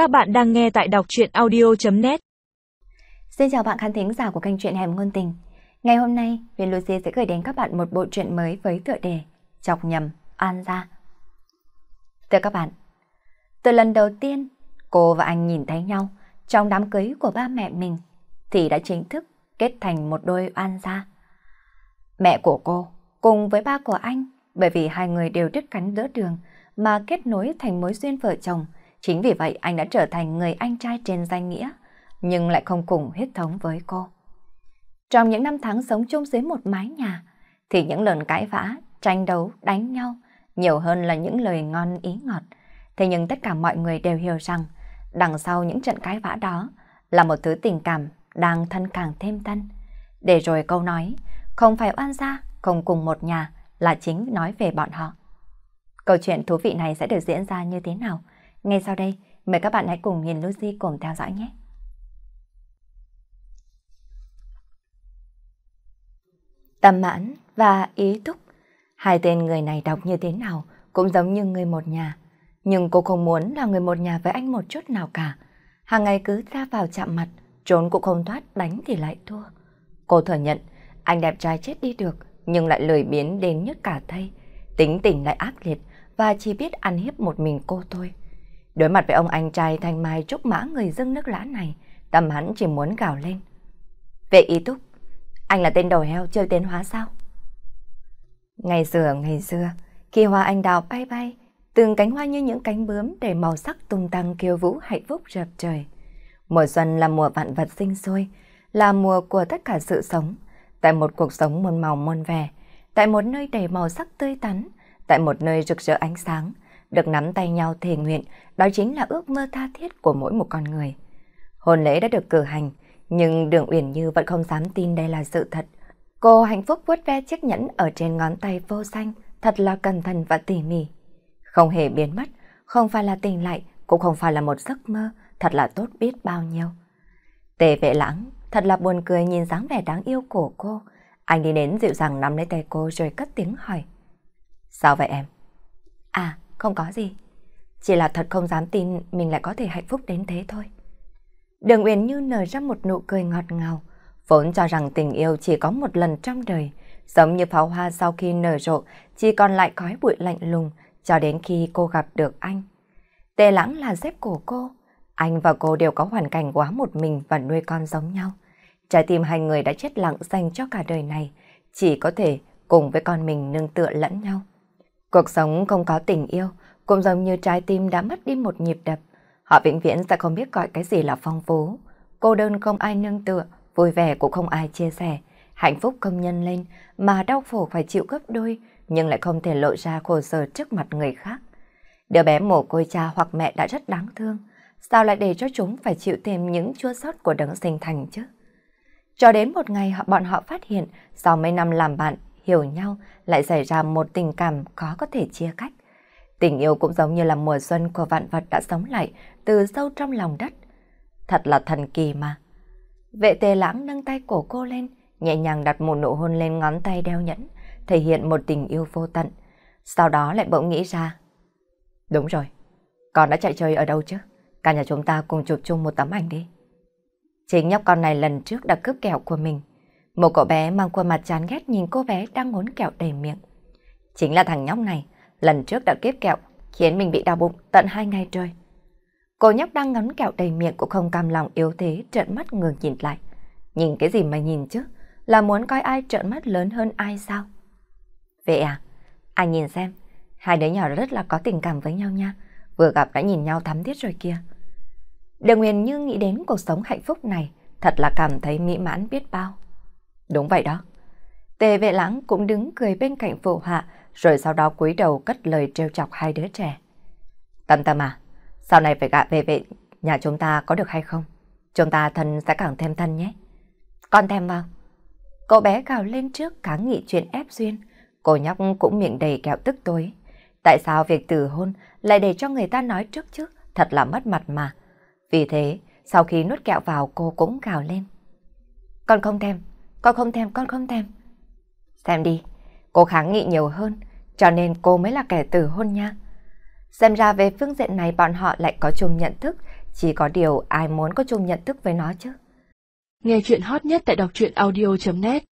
Các bạn đang nghe tại đọc truyện audio.net Xin chào bạn khán thính giả của kênh truyện Hẻm Ngôn Tình. Ngày hôm nay, Huyền Lucy sẽ gửi đến các bạn một bộ truyện mới với tựa đề Chọc nhầm An Gia. Thưa các bạn, từ lần đầu tiên cô và anh nhìn thấy nhau trong đám cưới của ba mẹ mình thì đã chính thức kết thành một đôi An Gia. Mẹ của cô cùng với ba của anh bởi vì hai người đều đứt cánh giữa đường mà kết nối thành mối duyên vợ chồng. Chính vì vậy anh đã trở thành người anh trai trên danh nghĩa, nhưng lại không cùng huyết thống với cô. Trong những năm tháng sống chung dưới một mái nhà, thì những lần cãi vã, tranh đấu, đánh nhau, nhiều hơn là những lời ngon ý ngọt. Thế nhưng tất cả mọi người đều hiểu rằng, đằng sau những trận cãi vã đó là một thứ tình cảm đang thân càng thêm thân. Để rồi câu nói, không phải oan gia, không cùng một nhà, là chính nói về bọn họ. Câu chuyện thú vị này sẽ được diễn ra như thế nào? Ngay sau đây, mời các bạn hãy cùng nhìn Lucy cùng theo dõi nhé. Tâm mãn và ý túc. Hai tên người này đọc như thế nào cũng giống như người một nhà. Nhưng cô không muốn là người một nhà với anh một chút nào cả. Hàng ngày cứ ra vào chạm mặt, trốn cũng không thoát, đánh thì lại thua. Cô thừa nhận, anh đẹp trai chết đi được, nhưng lại lười biến đến nhất cả thây. Tính tình lại ác liệt và chỉ biết ăn hiếp một mình cô thôi. Đối mặt với ông anh trai thanh mai trúc mã người dưng nước lã này, tâm hắn chỉ muốn gào lên. Về ý túc, anh là tên đầu heo chơi tên hóa sao? Ngày xưa, ngày xưa, khi hoa anh đào bay bay, từng cánh hoa như những cánh bướm để màu sắc tung tăng kiêu vũ hạnh phúc rập trời. Mùa xuân là mùa vạn vật sinh sôi, là mùa của tất cả sự sống, tại một cuộc sống muôn màu muôn vẻ, tại một nơi đầy màu sắc tươi tắn, tại một nơi rực rỡ ánh sáng, được nắm tay nhau thề nguyện, đó chính là ước mơ tha thiết của mỗi một con người. Hôn lễ đã được cử hành, nhưng Đường Uyển Như vẫn không dám tin đây là sự thật. Cô hạnh phúc vuốt ve chiếc nhẫn ở trên ngón tay vô xanh, thật là cẩn thận và tỉ mỉ. Không hề biến mất, không phải là tình lại, cũng không phải là một giấc mơ, thật là tốt biết bao nhiêu. Tề vệ lãng, thật là buồn cười nhìn dáng vẻ đáng yêu của cô. Anh đi đến dịu dàng nắm lấy tay cô rồi cất tiếng hỏi. Sao vậy em? À, không có gì. Chỉ là thật không dám tin mình lại có thể hạnh phúc đến thế thôi. Đường Uyển Như nở ra một nụ cười ngọt ngào, vốn cho rằng tình yêu chỉ có một lần trong đời, giống như pháo hoa sau khi nở rộ, chỉ còn lại khói bụi lạnh lùng cho đến khi cô gặp được anh. Tề lãng là dép của cô, anh và cô đều có hoàn cảnh quá một mình và nuôi con giống nhau. Trái tim hai người đã chết lặng dành cho cả đời này, chỉ có thể cùng với con mình nương tựa lẫn nhau. Cuộc sống không có tình yêu, cũng giống như trái tim đã mất đi một nhịp đập. Họ vĩnh viễn sẽ không biết gọi cái gì là phong phú. Cô đơn không ai nương tựa, vui vẻ cũng không ai chia sẻ. Hạnh phúc không nhân lên, mà đau khổ phải chịu gấp đôi, nhưng lại không thể lộ ra khổ sở trước mặt người khác. Đứa bé mồ côi cha hoặc mẹ đã rất đáng thương. Sao lại để cho chúng phải chịu thêm những chua sót của đấng sinh thành chứ? Cho đến một ngày họ bọn họ phát hiện, sau mấy năm làm bạn, hiểu nhau, lại xảy ra một tình cảm khó có thể chia cách. Tình yêu cũng giống như là mùa xuân của vạn vật đã sống lại từ sâu trong lòng đất. Thật là thần kỳ mà. Vệ tề lãng nâng tay cổ cô lên, nhẹ nhàng đặt một nụ hôn lên ngón tay đeo nhẫn, thể hiện một tình yêu vô tận. Sau đó lại bỗng nghĩ ra. Đúng rồi, con đã chạy chơi ở đâu chứ? Cả nhà chúng ta cùng chụp chung một tấm ảnh đi. Chính nhóc con này lần trước đã cướp kẹo của mình. Một cậu bé mang khuôn mặt chán ghét nhìn cô bé đang ngốn kẹo đầy miệng. Chính là thằng nhóc này, lần trước đã kiếp kẹo, khiến mình bị đau bụng tận hai ngày trời. Cô nhóc đang ngấn kẹo đầy miệng cũng không cam lòng yếu thế trợn mắt ngừng nhìn lại. Nhìn cái gì mà nhìn chứ? Là muốn coi ai trợn mắt lớn hơn ai sao? Vậy à? Anh nhìn xem, hai đứa nhỏ rất là có tình cảm với nhau nha. Vừa gặp đã nhìn nhau thắm thiết rồi kia. Đường Nguyên như nghĩ đến cuộc sống hạnh phúc này, thật là cảm thấy mỹ mãn biết bao. Đúng vậy đó. Tề vệ lãng cũng đứng cười bên cạnh phụ hạ, rồi sau đó cúi đầu cất lời trêu chọc hai đứa trẻ. Tâm tâm à, sau này phải gạ về vệ nhà chúng ta có được hay không? Chúng ta thân sẽ càng thêm thân nhé. Con thèm vào. Cậu bé gào lên trước kháng nghị chuyện ép duyên. Cô nhóc cũng miệng đầy kẹo tức tối. Tại sao việc từ hôn lại để cho người ta nói trước chứ? Thật là mất mặt mà. Vì thế, sau khi nuốt kẹo vào cô cũng gào lên. Con không thèm, con không thèm, con không thèm. Xem đi, cô kháng nghị nhiều hơn, cho nên cô mới là kẻ tử hôn nha. Xem ra về phương diện này bọn họ lại có chung nhận thức, Chỉ có điều ai muốn có chung nhận thức với nó chứ. Nghe chuyện hot nhất tại đọc truyện audio.net